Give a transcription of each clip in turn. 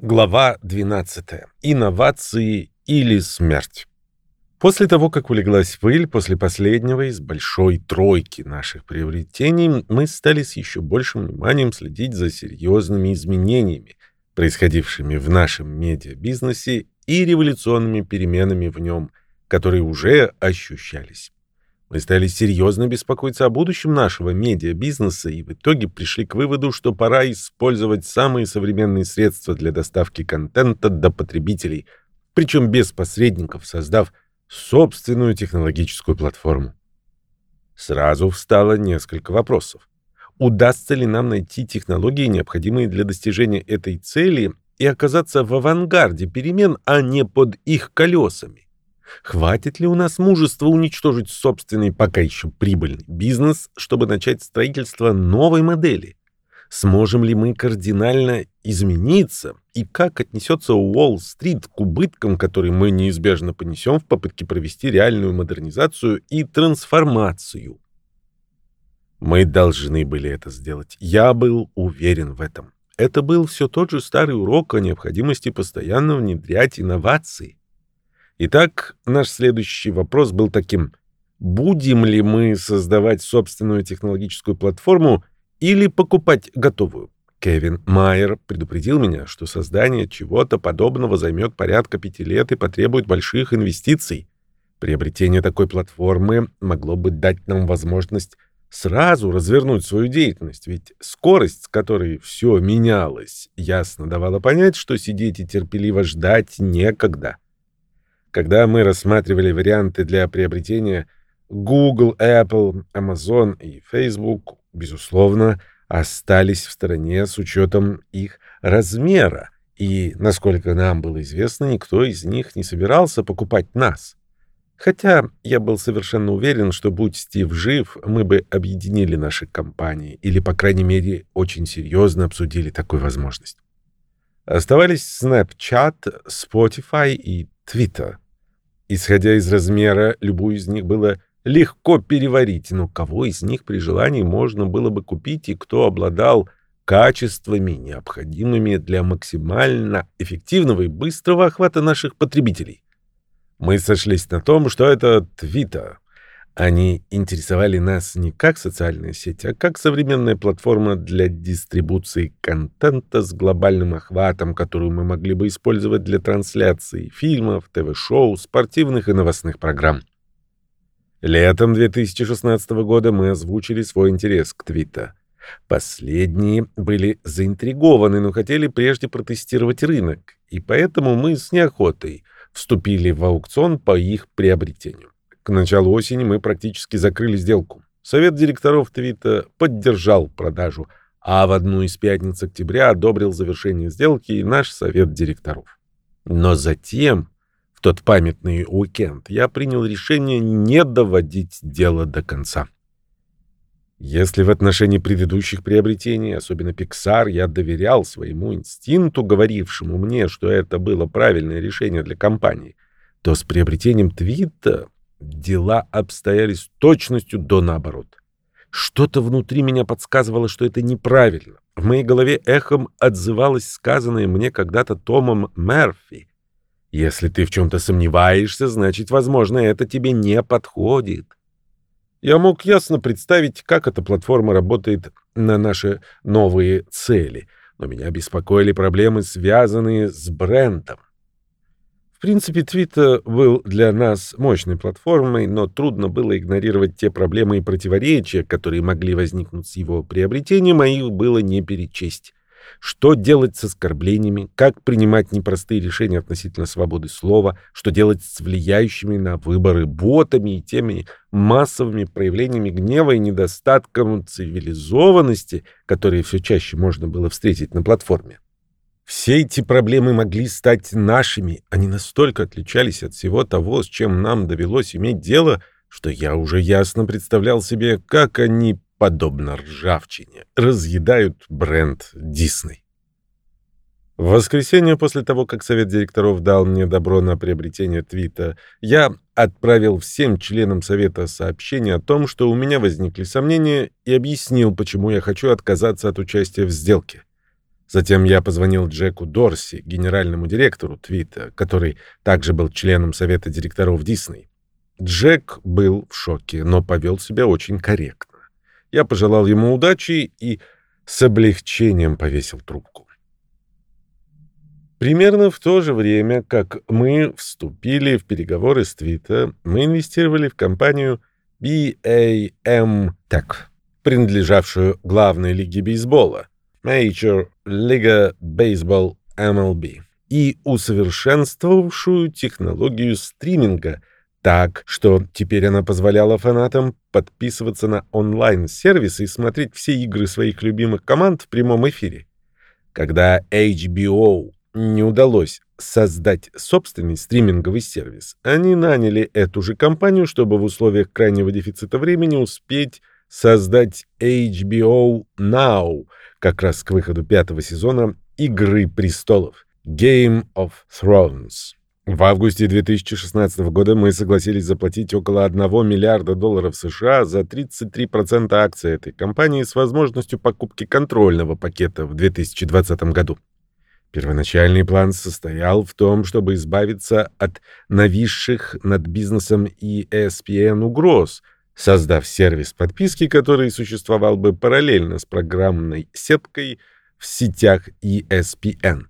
Глава 12. Инновации или смерть. После того, как улеглась пыль, после последнего из большой тройки наших приобретений, мы стали с еще большим вниманием следить за серьезными изменениями, происходившими в нашем медиабизнесе и революционными переменами в нем, которые уже ощущались. Мы стали серьезно беспокоиться о будущем нашего медиабизнеса и в итоге пришли к выводу, что пора использовать самые современные средства для доставки контента до потребителей, причем без посредников, создав собственную технологическую платформу. Сразу встало несколько вопросов. Удастся ли нам найти технологии, необходимые для достижения этой цели, и оказаться в авангарде перемен, а не под их колесами? Хватит ли у нас мужества уничтожить собственный пока еще прибыльный бизнес, чтобы начать строительство новой модели? Сможем ли мы кардинально измениться? И как отнесется Уолл-стрит к убыткам, которые мы неизбежно понесем в попытке провести реальную модернизацию и трансформацию? Мы должны были это сделать. Я был уверен в этом. Это был все тот же старый урок о необходимости постоянно внедрять инновации. Итак, наш следующий вопрос был таким. Будем ли мы создавать собственную технологическую платформу или покупать готовую? Кевин Майер предупредил меня, что создание чего-то подобного займет порядка пяти лет и потребует больших инвестиций. Приобретение такой платформы могло бы дать нам возможность сразу развернуть свою деятельность, ведь скорость, с которой все менялось, ясно давала понять, что сидеть и терпеливо ждать некогда. Когда мы рассматривали варианты для приобретения, Google, Apple, Amazon и Facebook, безусловно, остались в стороне с учетом их размера, и, насколько нам было известно, никто из них не собирался покупать нас. Хотя я был совершенно уверен, что будь Стив жив, мы бы объединили наши компании или, по крайней мере, очень серьезно обсудили такую возможность. Оставались Snapchat, Spotify и Twitter. Исходя из размера, любую из них было легко переварить, но кого из них при желании можно было бы купить и кто обладал качествами, необходимыми для максимально эффективного и быстрого охвата наших потребителей. Мы сошлись на том, что это Twitter, они интересовали нас не как социальная сеть, а как современная платформа для дистрибуции контента с глобальным охватом, которую мы могли бы использовать для трансляции фильмов, ТВ-шоу, спортивных и новостных программ. Летом 2016 года мы озвучили свой интерес к Твиттер. Последние были заинтригованы, но хотели прежде протестировать рынок, и поэтому мы с неохотой вступили в аукцион по их приобретению. К началу осени мы практически закрыли сделку. Совет директоров Твита поддержал продажу, а в одну из пятниц октября одобрил завершение сделки и наш совет директоров. Но затем, в тот памятный уикенд, я принял решение не доводить дело до конца. Если в отношении предыдущих приобретений, особенно Pixar, я доверял своему инстинкту, говорившему мне, что это было правильное решение для компании, то с приобретением Твита Дела обстояли с точностью до наоборот. Что-то внутри меня подсказывало, что это неправильно. В моей голове эхом отзывалось сказанное мне когда-то Томом Мерфи. «Если ты в чем-то сомневаешься, значит, возможно, это тебе не подходит». Я мог ясно представить, как эта платформа работает на наши новые цели, но меня беспокоили проблемы, связанные с брендом. В принципе, Twitter был для нас мощной платформой, но трудно было игнорировать те проблемы и противоречия, которые могли возникнуть с его приобретением, а их было не перечесть. Что делать с оскорблениями, как принимать непростые решения относительно свободы слова, что делать с влияющими на выборы ботами и теми массовыми проявлениями гнева и недостатком цивилизованности, которые все чаще можно было встретить на платформе. Все эти проблемы могли стать нашими. Они настолько отличались от всего того, с чем нам довелось иметь дело, что я уже ясно представлял себе, как они, подобно ржавчине, разъедают бренд Дисней. В воскресенье после того, как совет директоров дал мне добро на приобретение твита, я отправил всем членам совета сообщение о том, что у меня возникли сомнения, и объяснил, почему я хочу отказаться от участия в сделке. Затем я позвонил Джеку Дорси, генеральному директору Твита, который также был членом совета директоров Дисней. Джек был в шоке, но повел себя очень корректно. Я пожелал ему удачи и с облегчением повесил трубку. Примерно в то же время, как мы вступили в переговоры с Твита, мы инвестировали в компанию BAM Tech, принадлежавшую главной лиге бейсбола, Major League Baseball MLB, и усовершенствовавшую технологию стриминга так, что теперь она позволяла фанатам подписываться на онлайн-сервисы и смотреть все игры своих любимых команд в прямом эфире. Когда HBO не удалось создать собственный стриминговый сервис, они наняли эту же компанию, чтобы в условиях крайнего дефицита времени успеть создать HBO Now, как раз к выходу пятого сезона «Игры престолов» Game of Thrones. В августе 2016 года мы согласились заплатить около 1 миллиарда долларов США за 33% акций этой компании с возможностью покупки контрольного пакета в 2020 году. Первоначальный план состоял в том, чтобы избавиться от нависших над бизнесом ESPN угроз, создав сервис подписки, который существовал бы параллельно с программной сеткой в сетях ESPN.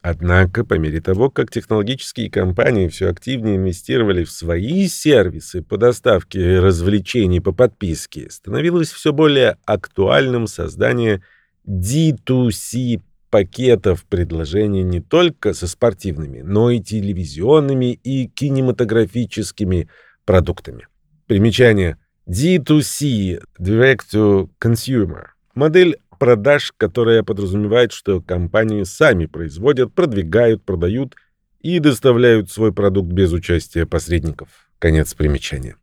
Однако, по мере того, как технологические компании все активнее инвестировали в свои сервисы по доставке развлечений по подписке, становилось все более актуальным создание D2C пакетов предложений не только со спортивными, но и телевизионными и кинематографическими продуктами. Примечание. D2C – Direct to Consumer. Модель продаж, которая подразумевает, что компании сами производят, продвигают, продают и доставляют свой продукт без участия посредников. Конец примечания.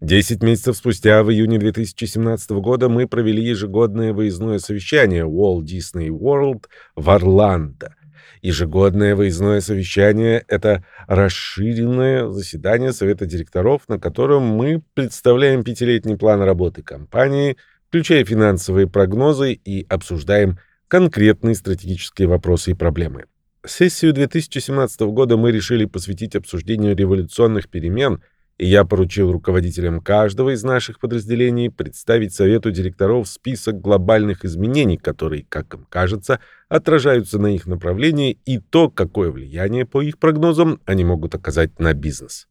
Десять месяцев спустя, в июне 2017 года, мы провели ежегодное выездное совещание Walt Disney World в Орландо. Ежегодное выездное совещание — это расширенное заседание Совета директоров, на котором мы представляем пятилетний план работы компании, включая финансовые прогнозы и обсуждаем конкретные стратегические вопросы и проблемы. Сессию 2017 года мы решили посвятить обсуждению революционных перемен — и я поручил руководителям каждого из наших подразделений представить совету директоров список глобальных изменений, которые, как им кажется, отражаются на их направлении и то, какое влияние, по их прогнозам, они могут оказать на бизнес.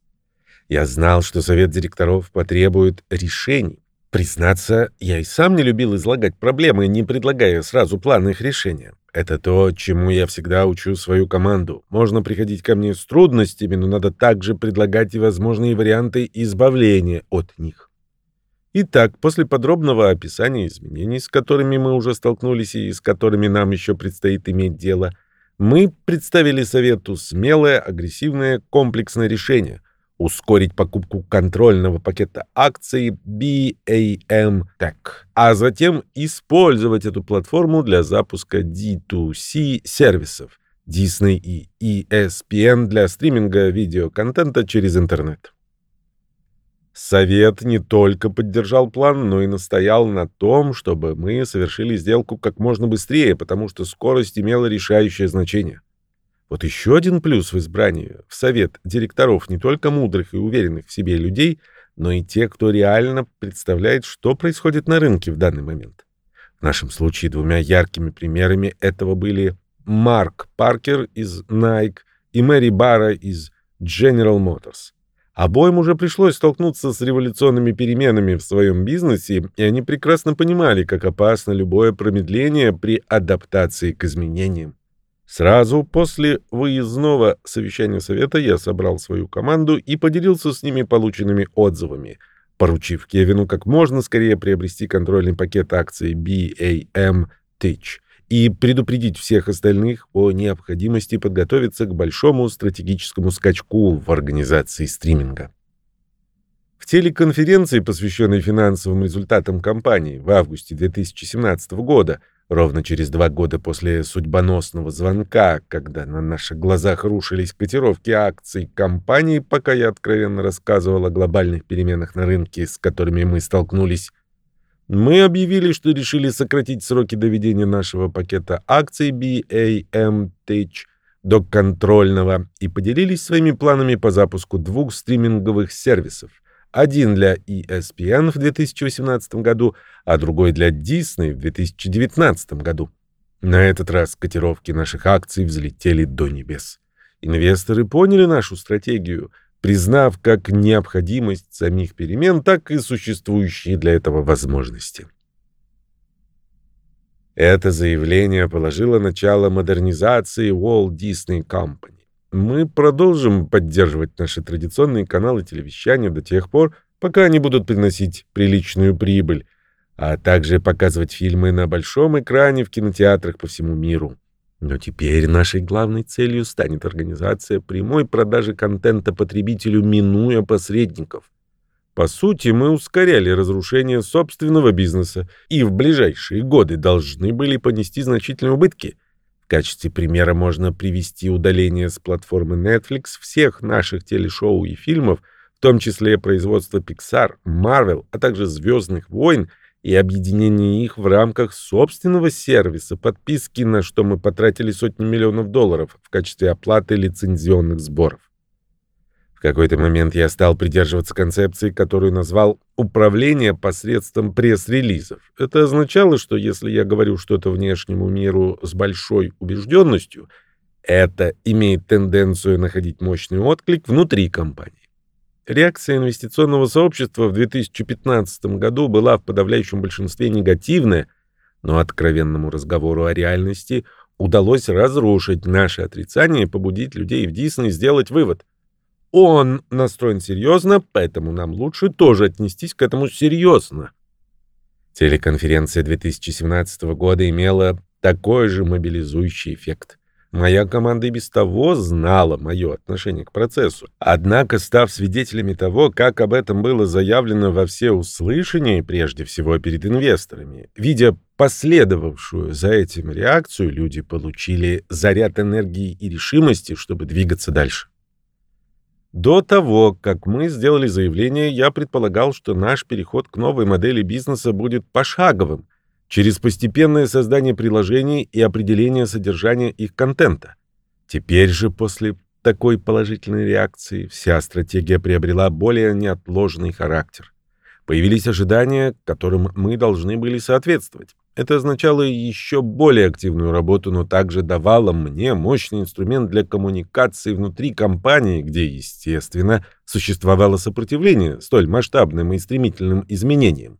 Я знал, что совет директоров потребует решений. Признаться, я и сам не любил излагать проблемы, не предлагая сразу планы их решения. Это то, чему я всегда учу свою команду. Можно приходить ко мне с трудностями, но надо также предлагать и возможные варианты избавления от них. Итак, после подробного описания изменений, с которыми мы уже столкнулись и с которыми нам еще предстоит иметь дело, мы представили Совету смелое, агрессивное, комплексное решение, ускорить покупку контрольного пакета акций BAM Tech, а затем использовать эту платформу для запуска D2C сервисов Disney и ESPN для стриминга видеоконтента через интернет. Совет не только поддержал план, но и настоял на том, чтобы мы совершили сделку как можно быстрее, потому что скорость имела решающее значение. Вот еще один плюс в избрании в совет директоров не только мудрых и уверенных в себе людей, но и те, кто реально представляет, что происходит на рынке в данный момент. В нашем случае двумя яркими примерами этого были Марк Паркер из Nike и Мэри Барра из General Motors. Обоим уже пришлось столкнуться с революционными переменами в своем бизнесе, и они прекрасно понимали, как опасно любое промедление при адаптации к изменениям. Сразу после выездного совещания совета я собрал свою команду и поделился с ними полученными отзывами, поручив Кевину как можно скорее приобрести контрольный пакет акций BAM Titch и предупредить всех остальных о необходимости подготовиться к большому стратегическому скачку в организации стриминга. В телеконференции, посвященной финансовым результатам компании в августе 2017 года, Ровно через два года после судьбоносного звонка, когда на наших глазах рушились котировки акций компании, пока я откровенно рассказывал о глобальных переменах на рынке, с которыми мы столкнулись, Мы объявили, что решили сократить сроки доведения нашего пакета акций BAMTH до контрольного и поделились своими планами по запуску двух стриминговых сервисов. Один для ESPN в 2018 году, а другой для Disney в 2019 году. На этот раз котировки наших акций взлетели до небес. Инвесторы поняли нашу стратегию – признав как необходимость самих перемен, так и существующие для этого возможности. Это заявление положило начало модернизации Walt Disney Company. Мы продолжим поддерживать наши традиционные каналы телевещания до тех пор, пока они будут приносить приличную прибыль, а также показывать фильмы на большом экране в кинотеатрах по всему миру. Но теперь нашей главной целью станет организация прямой продажи контента потребителю, минуя посредников. По сути, мы ускоряли разрушение собственного бизнеса и в ближайшие годы должны были понести значительные убытки. В качестве примера можно привести удаление с платформы Netflix всех наших телешоу и фильмов, в том числе производства Pixar, Marvel, а также «Звездных войн», и объединение их в рамках собственного сервиса подписки, на что мы потратили сотни миллионов долларов в качестве оплаты лицензионных сборов. В какой-то момент я стал придерживаться концепции, которую назвал «управление посредством пресс-релизов». Это означало, что если я говорю что-то внешнему миру с большой убежденностью, это имеет тенденцию находить мощный отклик внутри компании. Реакция инвестиционного сообщества в 2015 году была в подавляющем большинстве негативная, но откровенному разговору о реальности удалось разрушить наше отрицание и побудить людей в Дисней сделать вывод. Он настроен серьезно, поэтому нам лучше тоже отнестись к этому серьезно. Телеконференция 2017 года имела такой же мобилизующий эффект. Моя команда и без того знала мое отношение к процессу. Однако, став свидетелями того, как об этом было заявлено во всеуслышание, прежде всего перед инвесторами, видя последовавшую за этим реакцию, люди получили заряд энергии и решимости, чтобы двигаться дальше. До того, как мы сделали заявление, я предполагал, что наш переход к новой модели бизнеса будет пошаговым – через постепенное создание приложений и определение содержания их контента. Теперь же после такой положительной реакции вся стратегия приобрела более неотложный характер. Появились ожидания, которым мы должны были соответствовать. Это означало еще более активную работу, но также давало мне мощный инструмент для коммуникации внутри компании, где, естественно, существовало сопротивление столь масштабным и стремительным изменениям.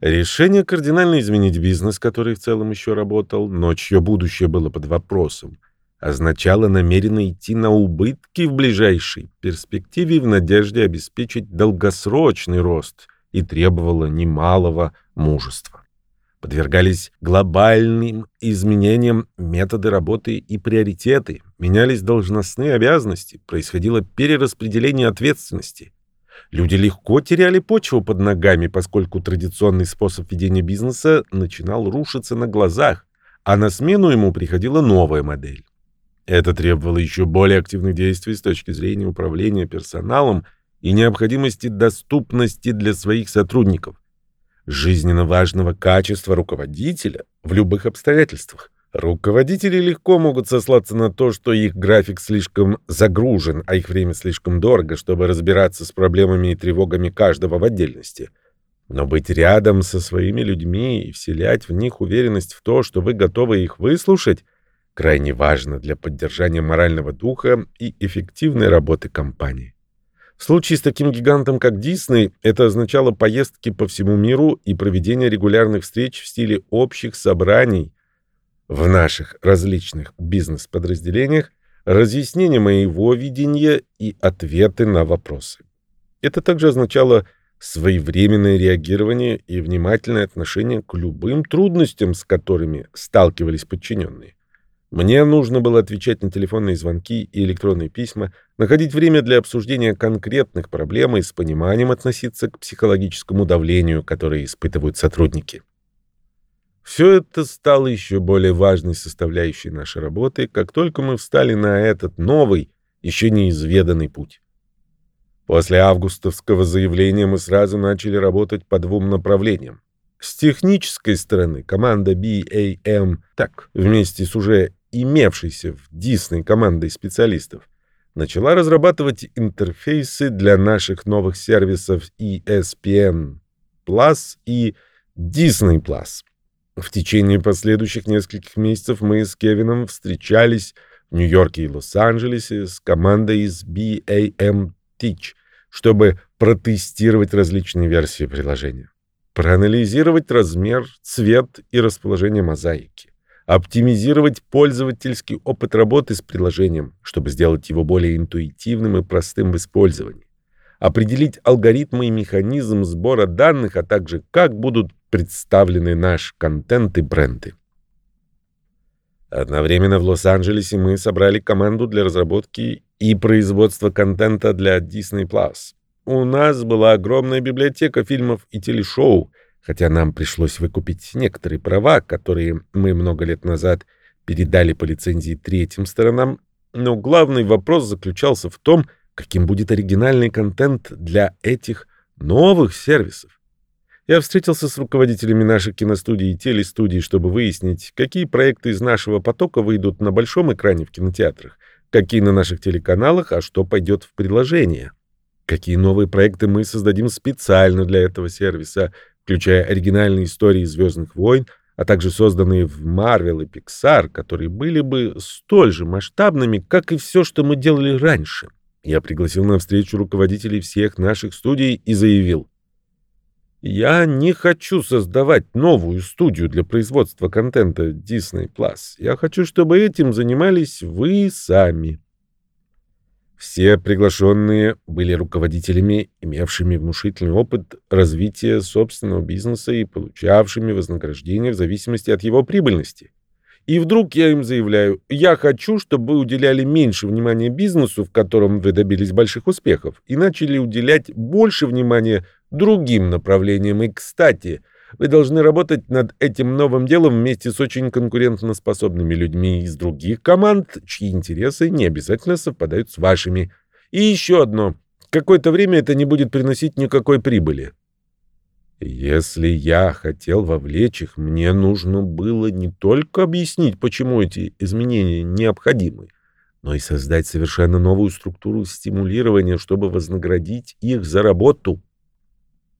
Решение кардинально изменить бизнес, который в целом еще работал, но чье будущее было под вопросом, означало намеренно идти на убытки в ближайшей перспективе в надежде обеспечить долгосрочный рост и требовало немалого мужества. Подвергались глобальным изменениям методы работы и приоритеты, менялись должностные обязанности, происходило перераспределение ответственности – Люди легко теряли почву под ногами, поскольку традиционный способ ведения бизнеса начинал рушиться на глазах, а на смену ему приходила новая модель. Это требовало еще более активных действий с точки зрения управления персоналом и необходимости доступности для своих сотрудников, жизненно важного качества руководителя в любых обстоятельствах. Руководители легко могут сослаться на то, что их график слишком загружен, а их время слишком дорого, чтобы разбираться с проблемами и тревогами каждого в отдельности. Но быть рядом со своими людьми и вселять в них уверенность в то, что вы готовы их выслушать, крайне важно для поддержания морального духа и эффективной работы компании. В случае с таким гигантом, как Дисней, это означало поездки по всему миру и проведение регулярных встреч в стиле общих собраний – в наших различных бизнес-подразделениях разъяснение моего видения и ответы на вопросы. Это также означало своевременное реагирование и внимательное отношение к любым трудностям, с которыми сталкивались подчиненные. Мне нужно было отвечать на телефонные звонки и электронные письма, находить время для обсуждения конкретных проблем и с пониманием относиться к психологическому давлению, которое испытывают сотрудники. Все это стало еще более важной составляющей нашей работы, как только мы встали на этот новый, еще неизведанный путь. После августовского заявления мы сразу начали работать по двум направлениям. С технической стороны команда BAM, так, вместе с уже имевшейся в Disney командой специалистов, начала разрабатывать интерфейсы для наших новых сервисов ESPN Plus и Disney Plus. В течение последующих нескольких месяцев мы с Кевином встречались в Нью-Йорке и Лос-Анджелесе с командой из BAM Teach, чтобы протестировать различные версии приложения, проанализировать размер, цвет и расположение мозаики, оптимизировать пользовательский опыт работы с приложением, чтобы сделать его более интуитивным и простым в использовании, определить алгоритмы и механизм сбора данных, а также как будут представлены наш контент и бренды. Одновременно в Лос-Анджелесе мы собрали команду для разработки и производства контента для Disney+. У нас была огромная библиотека фильмов и телешоу, хотя нам пришлось выкупить некоторые права, которые мы много лет назад передали по лицензии третьим сторонам, но главный вопрос заключался в том, каким будет оригинальный контент для этих новых сервисов. Я встретился с руководителями наших киностудий и телестудий, чтобы выяснить, какие проекты из нашего потока выйдут на большом экране в кинотеатрах, какие на наших телеканалах, а что пойдет в приложение. Какие новые проекты мы создадим специально для этого сервиса, включая оригинальные истории «Звездных войн», а также созданные в Marvel и Pixar, которые были бы столь же масштабными, как и все, что мы делали раньше. Я пригласил на встречу руководителей всех наших студий и заявил, «Я не хочу создавать новую студию для производства контента Disney+. Я хочу, чтобы этим занимались вы сами». Все приглашенные были руководителями, имевшими внушительный опыт развития собственного бизнеса и получавшими вознаграждение в зависимости от его прибыльности. И вдруг я им заявляю, я хочу, чтобы вы уделяли меньше внимания бизнесу, в котором вы добились больших успехов, и начали уделять больше внимания другим направлениям. И, кстати, вы должны работать над этим новым делом вместе с очень конкурентоспособными людьми из других команд, чьи интересы не обязательно совпадают с вашими. И еще одно. Какое-то время это не будет приносить никакой прибыли. Если я хотел вовлечь их, мне нужно было не только объяснить, почему эти изменения необходимы, но и создать совершенно новую структуру стимулирования, чтобы вознаградить их за работу.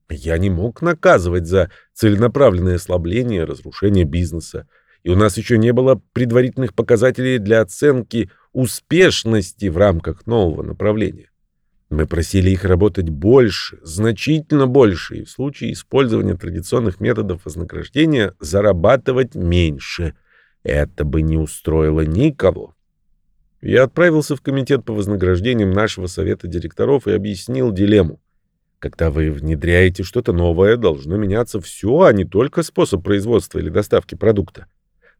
Я не мог наказывать за целенаправленное ослабление, разрушение бизнеса. И у нас еще не было предварительных показателей для оценки успешности в рамках нового направления. Мы просили их работать больше, значительно больше, и в случае использования традиционных методов вознаграждения зарабатывать меньше. Это бы не устроило никого. Я отправился в комитет по вознаграждениям нашего совета директоров и объяснил дилемму. Когда вы внедряете что-то новое, должно меняться все, а не только способ производства или доставки продукта.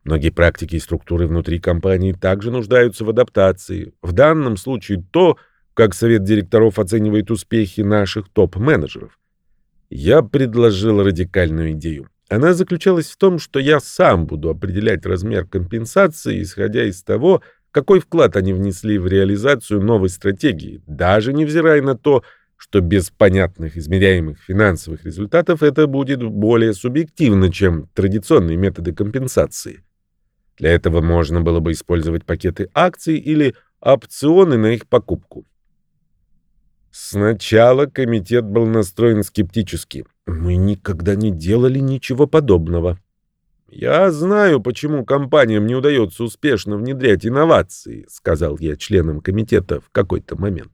Многие практики и структуры внутри компании также нуждаются в адаптации. В данном случае то, как совет директоров оценивает успехи наших топ-менеджеров. Я предложил радикальную идею. Она заключалась в том, что я сам буду определять размер компенсации, исходя из того, какой вклад они внесли в реализацию новой стратегии, даже невзирая на то, что без понятных измеряемых финансовых результатов это будет более субъективно, чем традиционные методы компенсации. Для этого можно было бы использовать пакеты акций или опционы на их покупку. Сначала комитет был настроен скептически. Мы никогда не делали ничего подобного. «Я знаю, почему компаниям не удается успешно внедрять инновации», сказал я членам комитета в какой-то момент.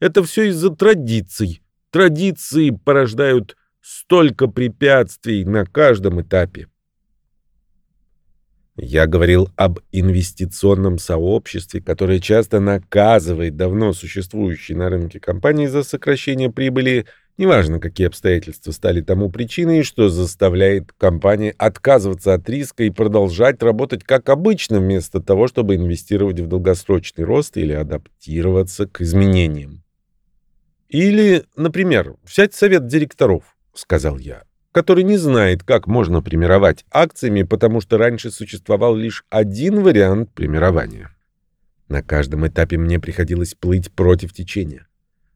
Это все из-за традиций. Традиции порождают столько препятствий на каждом этапе. Я говорил об инвестиционном сообществе, которое часто наказывает давно существующие на рынке компании за сокращение прибыли, неважно, какие обстоятельства стали тому причиной, что заставляет компании отказываться от риска и продолжать работать как обычно, вместо того, чтобы инвестировать в долгосрочный рост или адаптироваться к изменениям. Или, например, взять совет директоров, сказал я, который не знает, как можно премировать акциями, потому что раньше существовал лишь один вариант премирования. На каждом этапе мне приходилось плыть против течения.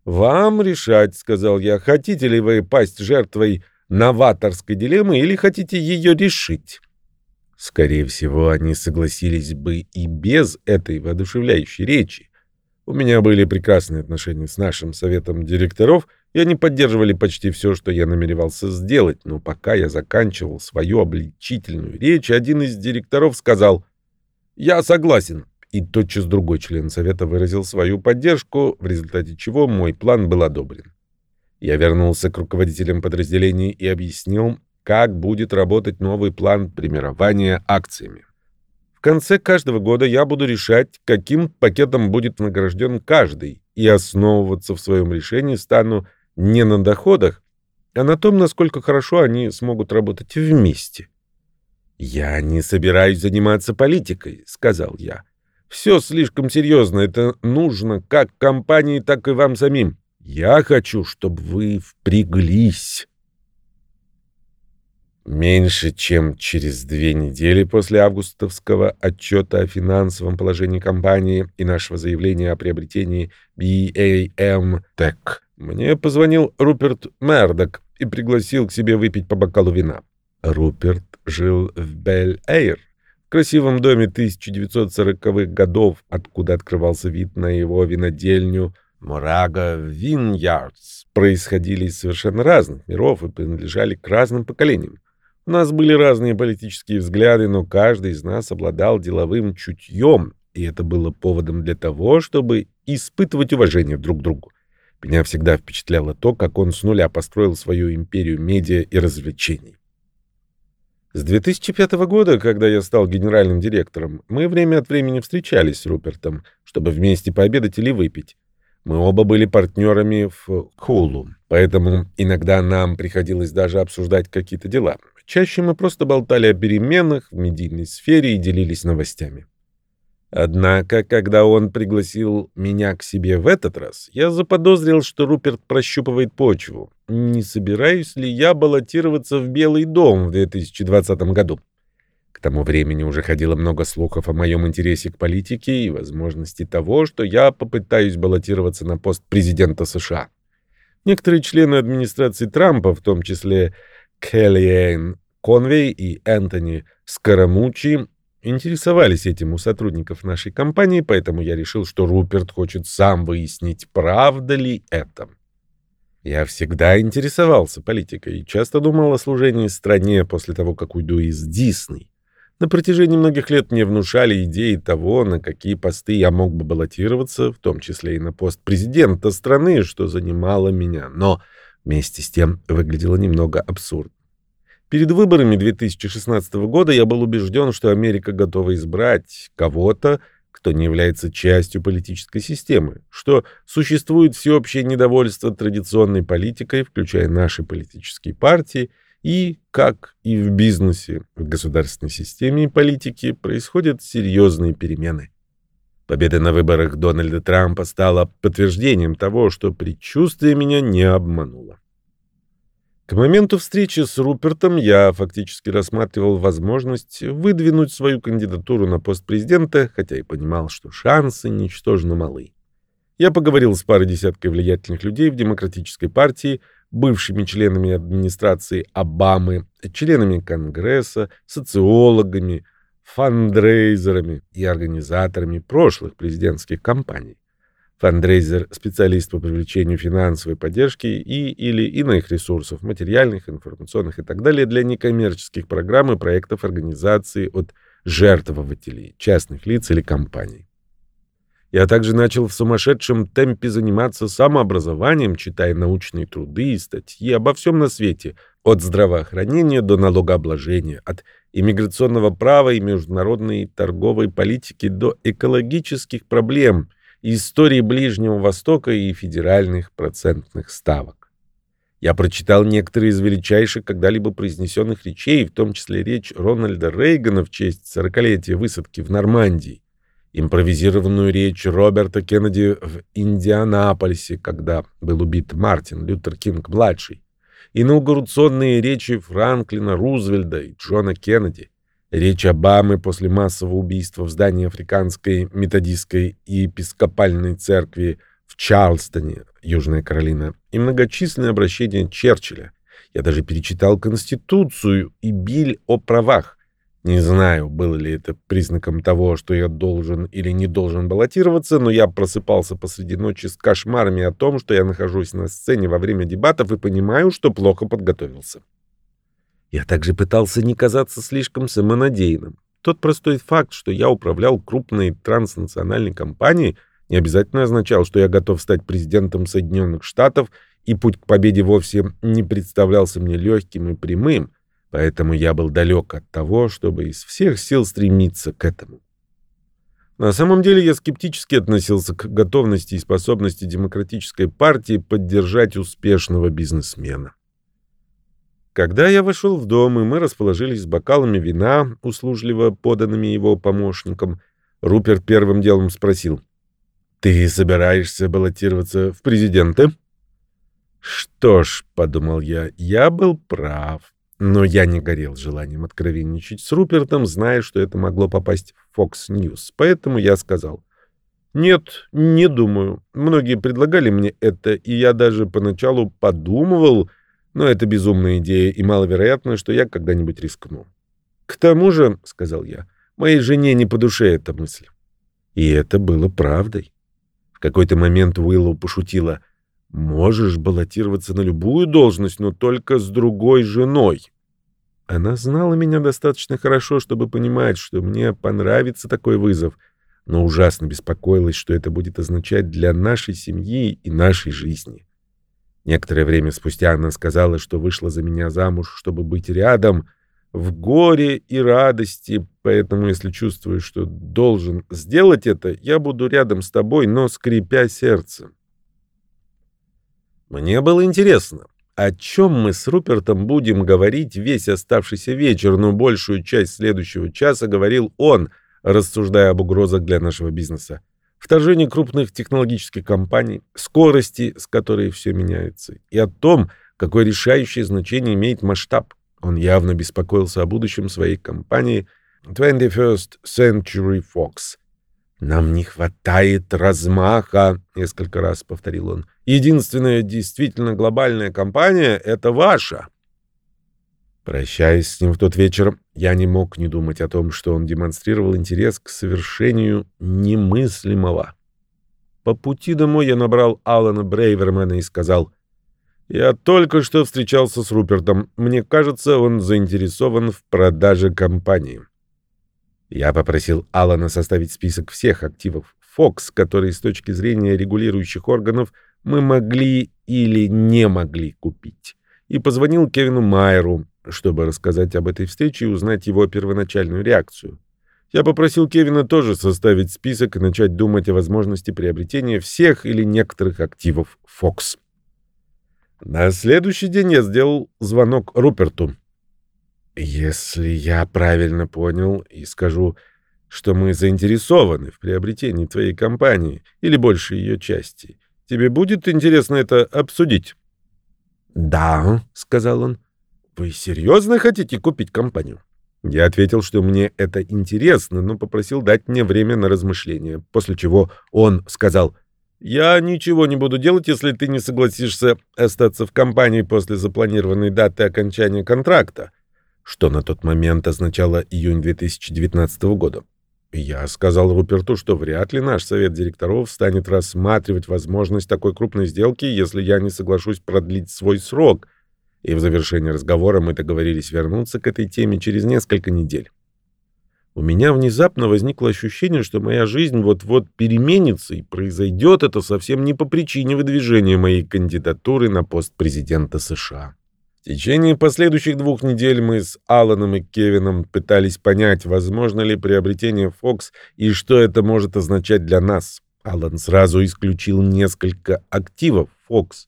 «Вам решать», — сказал я, — «хотите ли вы пасть жертвой новаторской дилеммы или хотите ее решить?» Скорее всего, они согласились бы и без этой воодушевляющей речи. У меня были прекрасные отношения с нашим советом директоров, и они поддерживали почти все, что я намеревался сделать, но пока я заканчивал свою обличительную речь, один из директоров сказал «Я согласен», и тотчас другой член совета выразил свою поддержку, в результате чего мой план был одобрен. Я вернулся к руководителям подразделений и объяснил, как будет работать новый план премирования акциями конце каждого года я буду решать, каким пакетом будет награжден каждый, и основываться в своем решении стану не на доходах, а на том, насколько хорошо они смогут работать вместе. «Я не собираюсь заниматься политикой», — сказал я. «Все слишком серьезно. Это нужно как компании, так и вам самим. Я хочу, чтобы вы впряглись». Меньше чем через две недели после августовского отчета о финансовом положении компании и нашего заявления о приобретении BAM Tech мне позвонил Руперт Мердок и пригласил к себе выпить по бокалу вина. Руперт жил в Бель-Эйр, в красивом доме 1940-х годов, откуда открывался вид на его винодельню Морага Виньярдс. Происходили из совершенно разных миров и принадлежали к разным поколениям. У нас были разные политические взгляды, но каждый из нас обладал деловым чутьем, и это было поводом для того, чтобы испытывать уважение друг к другу. Меня всегда впечатляло то, как он с нуля построил свою империю медиа и развлечений. С 2005 года, когда я стал генеральным директором, мы время от времени встречались с Рупертом, чтобы вместе пообедать или выпить. Мы оба были партнерами в Хулу, поэтому иногда нам приходилось даже обсуждать какие-то дела. Чаще мы просто болтали о переменах в медийной сфере и делились новостями. Однако, когда он пригласил меня к себе в этот раз, я заподозрил, что Руперт прощупывает почву. Не собираюсь ли я баллотироваться в Белый дом в 2020 году? К тому времени уже ходило много слухов о моем интересе к политике и возможности того, что я попытаюсь баллотироваться на пост президента США. Некоторые члены администрации Трампа, в том числе Келлиэйн Конвей и Энтони Скоромучи интересовались этим у сотрудников нашей компании, поэтому я решил, что Руперт хочет сам выяснить, правда ли это. Я всегда интересовался политикой и часто думал о служении стране после того, как уйду из Дисней. На протяжении многих лет мне внушали идеи того, на какие посты я мог бы баллотироваться, в том числе и на пост президента страны, что занимало меня, но вместе с тем выглядело немного абсурдно. Перед выборами 2016 года я был убежден, что Америка готова избрать кого-то, кто не является частью политической системы, что существует всеобщее недовольство традиционной политикой, включая наши политические партии, и, как и в бизнесе, в государственной системе и политике происходят серьезные перемены. Победа на выборах Дональда Трампа стала подтверждением того, что предчувствие меня не обмануло. К моменту встречи с Рупертом я фактически рассматривал возможность выдвинуть свою кандидатуру на пост президента, хотя и понимал, что шансы ничтожно малы. Я поговорил с парой десяткой влиятельных людей в Демократической партии, бывшими членами администрации Обамы, членами Конгресса, социологами, фандрейзерами и организаторами прошлых президентских кампаний фандрейзер, специалист по привлечению финансовой поддержки и или иных ресурсов, материальных, информационных и так далее для некоммерческих программ и проектов организации от жертвователей, частных лиц или компаний. Я также начал в сумасшедшем темпе заниматься самообразованием, читая научные труды и статьи обо всем на свете, от здравоохранения до налогообложения, от иммиграционного права и международной торговой политики до экологических проблем – истории Ближнего Востока и федеральных процентных ставок. Я прочитал некоторые из величайших когда-либо произнесенных речей, в том числе речь Рональда Рейгана в честь сорокалетия высадки в Нормандии, импровизированную речь Роберта Кеннеди в Индианаполисе, когда был убит Мартин Лютер Кинг-младший, инаугурационные речи Франклина Рузвельда и Джона Кеннеди, Речь Обамы после массового убийства в здании Африканской методистской и епископальной церкви в Чарльстоне Южная Каролина, и многочисленные обращения Черчилля. Я даже перечитал Конституцию и Биль о правах. Не знаю, было ли это признаком того, что я должен или не должен баллотироваться, но я просыпался посреди ночи с кошмарами о том, что я нахожусь на сцене во время дебатов и понимаю, что плохо подготовился. Я также пытался не казаться слишком самонадеянным. Тот простой факт, что я управлял крупной транснациональной компанией, не обязательно означал, что я готов стать президентом Соединенных Штатов, и путь к победе вовсе не представлялся мне легким и прямым — Поэтому я был далек от того, чтобы из всех сил стремиться к этому. На самом деле я скептически относился к готовности и способности демократической партии поддержать успешного бизнесмена. Когда я вошел в дом, и мы расположились с бокалами вина, услужливо поданными его помощником, Руперт первым делом спросил. «Ты собираешься баллотироваться в президенты?» «Что ж», — подумал я, — «я был прав». Но я не горел желанием откровенничать с Рупертом, зная, что это могло попасть в Fox News. Поэтому я сказал, «Нет, не думаю. Многие предлагали мне это, и я даже поначалу подумывал, но это безумная идея, и маловероятно, что я когда-нибудь рискну». «К тому же», — сказал я, — «моей жене не по душе эта мысль». И это было правдой. В какой-то момент Уиллоу пошутила — Можешь баллотироваться на любую должность, но только с другой женой. Она знала меня достаточно хорошо, чтобы понимать, что мне понравится такой вызов, но ужасно беспокоилась, что это будет означать для нашей семьи и нашей жизни. Некоторое время спустя она сказала, что вышла за меня замуж, чтобы быть рядом, в горе и радости, поэтому если чувствуешь, что должен сделать это, я буду рядом с тобой, но скрипя сердцем. Мне было интересно, о чем мы с Рупертом будем говорить весь оставшийся вечер, но большую часть следующего часа говорил он, рассуждая об угрозах для нашего бизнеса. Вторжении крупных технологических компаний, скорости, с которой все меняется, и о том, какое решающее значение имеет масштаб. Он явно беспокоился о будущем своей компании 21st Century Fox — «Нам не хватает размаха», — несколько раз повторил он. «Единственная действительно глобальная компания — это ваша». Прощаясь с ним в тот вечер, я не мог не думать о том, что он демонстрировал интерес к совершению немыслимого. По пути домой я набрал Алана Брейвермана и сказал, «Я только что встречался с Рупертом. Мне кажется, он заинтересован в продаже компании». Я попросил Алана составить список всех активов Fox, которые с точки зрения регулирующих органов мы могли или не могли купить. И позвонил Кевину Майеру, чтобы рассказать об этой встрече и узнать его первоначальную реакцию. Я попросил Кевина тоже составить список и начать думать о возможности приобретения всех или некоторых активов Fox. На следующий день я сделал звонок Руперту. Если я правильно понял и скажу, что мы заинтересованы в приобретении твоей компании или большей ее части, тебе будет интересно это обсудить? Да, сказал он. Вы серьезно хотите купить компанию? Я ответил, что мне это интересно, но попросил дать мне время на размышление, после чего он сказал: "Я ничего не буду делать, если ты не согласишься остаться в компании после запланированной даты окончания контракта" что на тот момент означало июнь 2019 года. Я сказал Руперту, что вряд ли наш совет директоров станет рассматривать возможность такой крупной сделки, если я не соглашусь продлить свой срок. И в завершении разговора мы договорились вернуться к этой теме через несколько недель. У меня внезапно возникло ощущение, что моя жизнь вот-вот переменится, и произойдет это совсем не по причине выдвижения моей кандидатуры на пост президента США. В течение последующих двух недель мы с Аланом и Кевином пытались понять, возможно ли приобретение Fox и что это может означать для нас. Алан сразу исключил несколько активов Fox.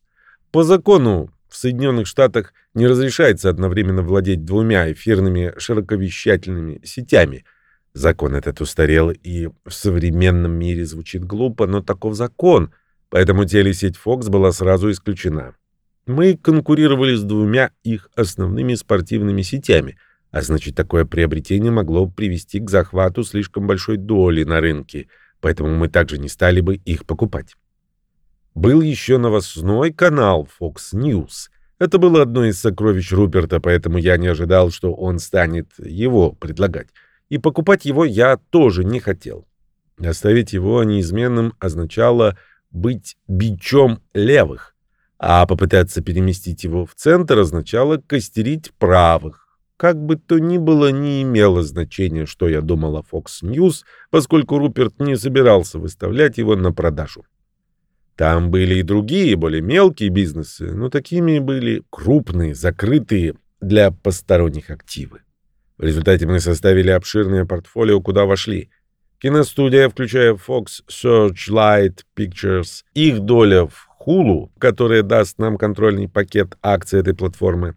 По закону в Соединенных Штатах не разрешается одновременно владеть двумя эфирными широковещательными сетями. Закон этот устарел и в современном мире звучит глупо, но таков закон, поэтому телесеть Fox была сразу исключена. Мы конкурировали с двумя их основными спортивными сетями, а значит, такое приобретение могло привести к захвату слишком большой доли на рынке, поэтому мы также не стали бы их покупать. Был еще новостной канал Fox News. Это было одно из сокровищ Руперта, поэтому я не ожидал, что он станет его предлагать. И покупать его я тоже не хотел. Оставить его неизменным означало быть бичом левых, а попытаться переместить его в центр означало костерить правых. Как бы то ни было, не имело значения, что я думал о Fox News, поскольку Руперт не собирался выставлять его на продажу. Там были и другие, более мелкие бизнесы, но такими были крупные, закрытые для посторонних активы. В результате мы составили обширное портфолио, куда вошли киностудия, включая Fox Searchlight Pictures, их доля в Hulu, которая даст нам контрольный пакет акций этой платформы,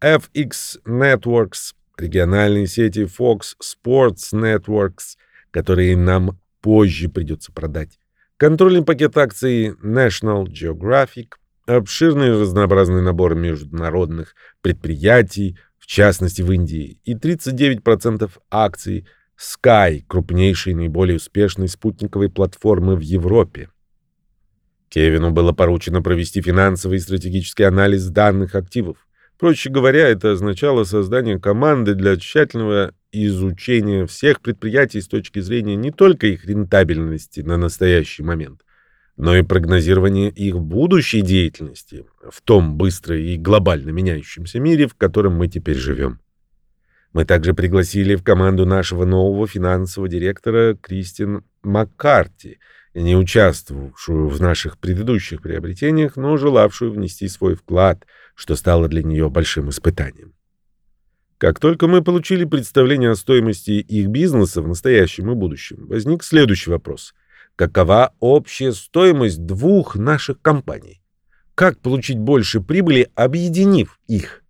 FX Networks, региональные сети Fox Sports Networks, которые нам позже придется продать, контрольный пакет акций National Geographic, обширный разнообразный набор международных предприятий, в частности в Индии, и 39% акций Sky, крупнейшей и наиболее успешной спутниковой платформы в Европе. Кевину было поручено провести финансовый и стратегический анализ данных активов. Проще говоря, это означало создание команды для тщательного изучения всех предприятий с точки зрения не только их рентабельности на настоящий момент, но и прогнозирование их будущей деятельности в том быстро и глобально меняющемся мире, в котором мы теперь живем. Мы также пригласили в команду нашего нового финансового директора Кристин Маккарти, не участвовавшую в наших предыдущих приобретениях, но желавшую внести свой вклад, что стало для нее большим испытанием. Как только мы получили представление о стоимости их бизнеса в настоящем и будущем, возник следующий вопрос. Какова общая стоимость двух наших компаний? Как получить больше прибыли, объединив их?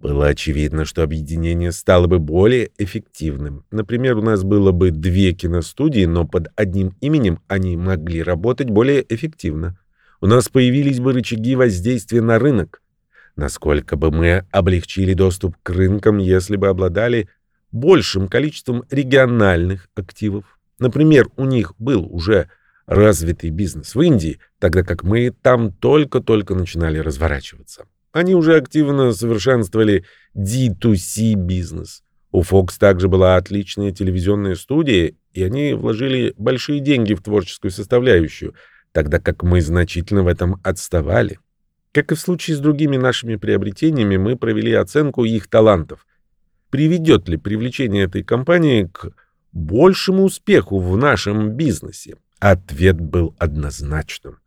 Было очевидно, что объединение стало бы более эффективным. Например, у нас было бы две киностудии, но под одним именем они могли работать более эффективно. У нас появились бы рычаги воздействия на рынок. Насколько бы мы облегчили доступ к рынкам, если бы обладали большим количеством региональных активов. Например, у них был уже развитый бизнес в Индии, тогда как мы там только-только начинали разворачиваться. Они уже активно совершенствовали D2C бизнес. У Fox также была отличная телевизионная студия, и они вложили большие деньги в творческую составляющую, тогда как мы значительно в этом отставали. Как и в случае с другими нашими приобретениями, мы провели оценку их талантов. Приведет ли привлечение этой компании к большему успеху в нашем бизнесе? Ответ был однозначным.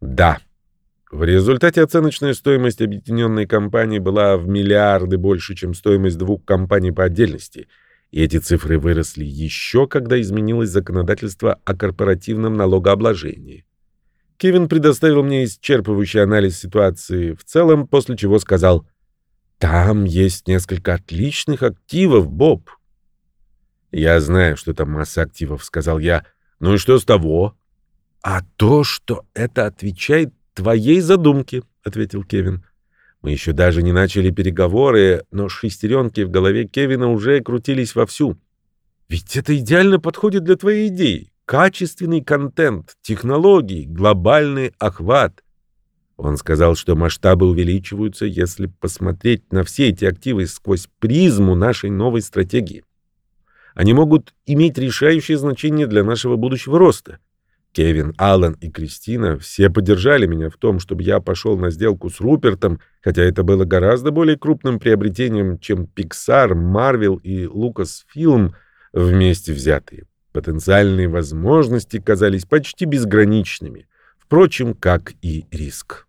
Да. В результате оценочная стоимость объединенной компании была в миллиарды больше, чем стоимость двух компаний по отдельности. И эти цифры выросли еще, когда изменилось законодательство о корпоративном налогообложении. Кевин предоставил мне исчерпывающий анализ ситуации в целом, после чего сказал, «Там есть несколько отличных активов, Боб». «Я знаю, что там масса активов», — сказал я. «Ну и что с того?» «А то, что это отвечает твоей задумки, ответил Кевин. Мы еще даже не начали переговоры, но шестеренки в голове Кевина уже крутились вовсю. Ведь это идеально подходит для твоей идеи. Качественный контент, технологии, глобальный охват. Он сказал, что масштабы увеличиваются, если посмотреть на все эти активы сквозь призму нашей новой стратегии. Они могут иметь решающее значение для нашего будущего роста. Кевин, Аллен и Кристина все поддержали меня в том, чтобы я пошел на сделку с Рупертом, хотя это было гораздо более крупным приобретением, чем Pixar, Marvel и Lucasfilm вместе взятые. Потенциальные возможности казались почти безграничными, впрочем, как и риск.